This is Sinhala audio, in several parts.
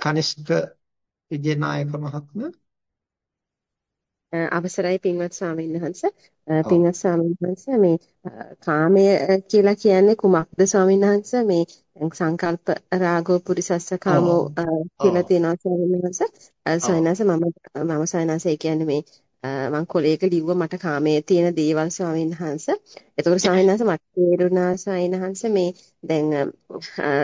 කනිෂ්ක විජේනායක මහත්මයා? අවසරයි පින්වත් ස්වාමීන් වහන්ස. පින්වත් ස්වාමීන් වහන්ස මේ කාමය කියලා කියන්නේ කුමක්ද ස්වාමීන් වහන්ස? මේ සංකල්ප රාගෝ පුරිසස්ස කාමෝ කියලා තියෙනවා ස්වාමීන් වහන්ස. ස්වාමීන් වහන්ස මම මම ස්වාමීන් වහන්ස ඒ කියන්නේ මේ මම කොලේක ලිව්ව මට කාමයේ තියෙන දේවල් ස්වාමීන් වහන්සේ. එතකොට ස්වාමීන් වහන්සේ මට තේරුණා ස්වාමීන් වහන්සේ මේ දැන්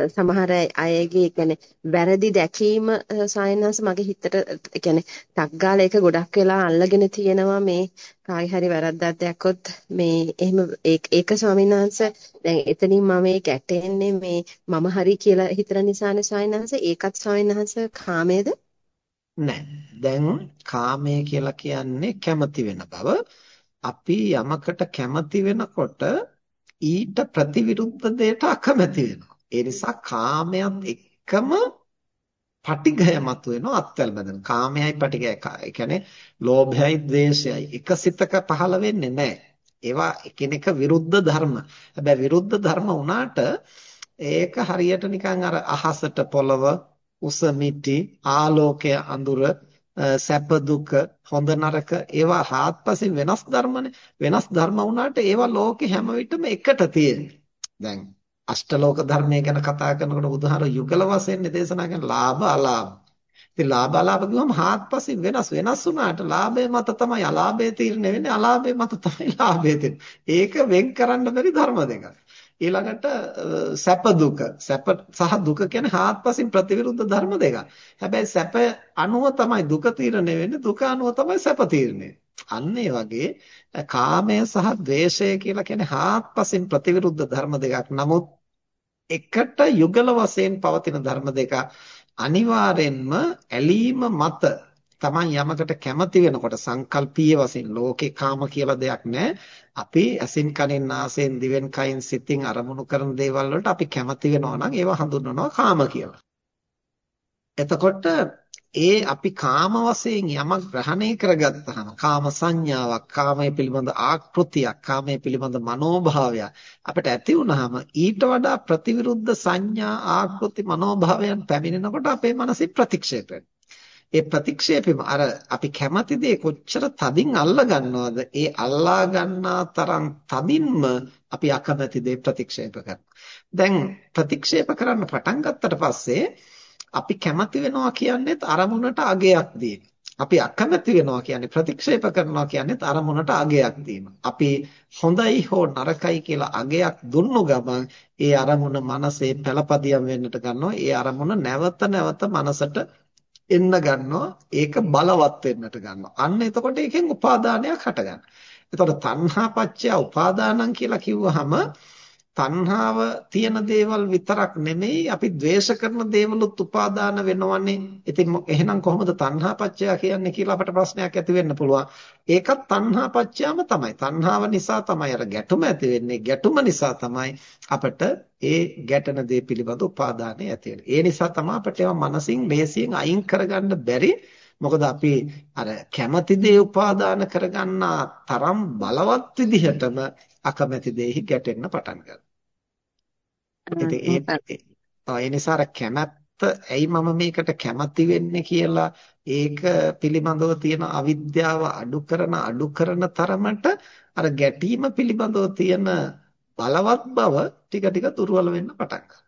සමහර අයගේ කියන්නේ වැරදි දැකීම ස්වාමීන් වහන්සේ මගේ හිතට කියන්නේ තක්ගාල එක ගොඩක් වෙලා අල්ලගෙන තියෙනවා මේ කායි හරි වැරද්දක් දැක්කොත් මේ එහෙම ඒක ස්වාමීන් වහන්සේ දැන් එතනින් මම මේ ගැටෙන්නේ මේ මම හරි කියලා හිතන නිසානේ ස්වාමීන් වහන්සේ ඒකත් ස්වාමීන් වහන්සේ කාමයේද නැහැ. දැන් කාමය කියලා කියන්නේ කැමති වෙන බව. අපි යමකට කැමති වෙනකොට ඊට ප්‍රතිවිරුද්ධ දෙයට අකමැති වෙනවා. ඒ නිසා කාමයත් එක්කම පටිඝය මතුවෙනවා අත්වල බඳින. කාමයයි පටිඝය. ඒ කියන්නේ ලෝභයයි ද්වේෂයයි එකසිතක පහළ වෙන්නේ නැහැ. ඒවා එකිනෙක විරුද්ධ ධර්ම. හැබැයි විරුද්ධ ධර්ම වුණාට ඒක හරියට නිකන් අර අහසට පොළව උස මිටි ආලෝකය අඳුර සැප දුක හොඳ නරක ඒවා හාත්පසින් වෙනස් ධර්මනේ වෙනස් ධර්ම වුණාට ඒවා ලෝකේ හැම විටම එකට තියෙන්නේ. දැන් අෂ්ටලෝක ධර්මය ගැන කතා කරනකොට බුදුහාර යුගල වශයෙන් දේශනා කරන ලාභ අලාභ. ඉතින් ලාභ අලාභ කිව්වම හාත්පසින් වෙනස් වෙනස් වුණාට ලාභය මත තමයි අලාභය තීරණය වෙන්නේ අලාභය මත තමයි ලාභය තීරණය. ඒක වෙන් කරන්න බැරි ධර්ම දෙකක්. ඊළඟට සැප දුක සැප සහ දුක කියන්නේ හාත්පසින් ප්‍රතිවිරුද්ධ ධර්ම දෙකක්. හැබැයි සැප අනුව තමයි දුක තීරණය වෙන්නේ දුක අනුව තමයි සැප තීරණය. අන්න ඒ වගේ කාමය සහ ද්වේෂය කියලා කියන්නේ හාත්පසින් ප්‍රතිවිරුද්ධ ධර්ම දෙකක්. නමුත් එකට යුගල වශයෙන් පවතින ධර්ම දෙක අනිවාර්යෙන්ම ඇලීම මත තමන් යමකට කැමති වෙනකොට සංකල්පීය වශයෙන් ලෝකේ කාම කියලා දෙයක් නැහැ. අපි ඇසින් කනෙන් නාසයෙන් දිවෙන් කයින් සිතින් අරමුණු කරන දේවල් වලට අපි කැමති වෙනවා නම් ඒවා හඳුන්වනවා කාම කියලා. එතකොට ඒ අපි කාම වශයෙන් යමක් ග්‍රහණය කරගත්තාම කාම සංඥාවක් කාමයේ පිළිබඳ ආකෘතියක් කාමයේ පිළිබඳ මනෝභාවයක් අපිට ඇති වුනහම ඊට වඩා ප්‍රතිවිරුද්ධ සංඥා ආකෘති මනෝභාවයන් පැමිණෙනකොට අපේ මනසේ ප්‍රතික්ෂේප වෙනවා ඒ ප්‍රතික්ෂේපෙම අර අපි කැමති දේ කොච්චර තදින් අල්ලා ගන්නවද ඒ අල්ලා ගන්නා තරම් තදින්ම අපි අකමැති දේ ප්‍රතික්ෂේප දැන් ප්‍රතික්ෂේප කරන්න පටන් ගත්තට පස්සේ අපි කැමති වෙනවා කියන්නේත් අරමුණට අගයක් දීම. අපි අකමැති වෙනවා කියන්නේ ප්‍රතික්ෂේප කරනවා කියන්නේත් අරමුණට අගයක් දීම. අපි හොඳයි හෝ නරකයි කියලා අගයක් දුන්නු ගමන් ඒ අරමුණ මනසේ පළපදියම් වෙන්නට ගන්නවා. ඒ අරමුණ නැවත නැවත මනසට එන්න ගන්නවා. ඒක බලවත් වෙන්නට ගන්නවා. අන්න එතකොට ඒකෙන් උපාදානයක් හටගන්නවා. එතකොට තණ්හා පත්‍ය උපාදානං කියලා කිව්වහම තණ්හාව තියෙන දේවල් විතරක් නෙමෙයි අපි ද්වේෂ කරන දේවලුත් උපාදාන වෙනවනේ. ඉතින් එහෙනම් කොහොමද තණ්හා පත්‍ය කියන්නේ කියලා අපට ප්‍රශ්නයක් ඇති වෙන්න පුළුවන්. ඒකත් තණ්හා පත්‍යම තමයි. තණ්හාව නිසා තමයි අර ගැටුම ඇති වෙන්නේ. ගැටුම නිසා තමයි අපට ඒ ගැටන දේ පිළිබඳ උපාදානය ඇති ඒ නිසා තමයි අපට ඒවා මනසින් ලේසියෙන් අයින් කරගන්න බැරි. මොකද අපි අර කැමැති දේ උපාදාන කරගන්නා තරම් බලවත් විදිහටම අකමැති දෙෙහි ගැටෙන්න පටන් ගන්නවා. ඉතින් ඒ නිසා අර කැමැත්ත ඇයි මම මේකට කැමති වෙන්නේ කියලා ඒක පිළිබඳව තියෙන අවිද්‍යාව අඩු කරන අඩු කරන තරමට අර ගැටීම පිළිබඳව තියෙන බලවත් බව ටික ටික දුර්වල වෙන්න පටන් ගන්නවා.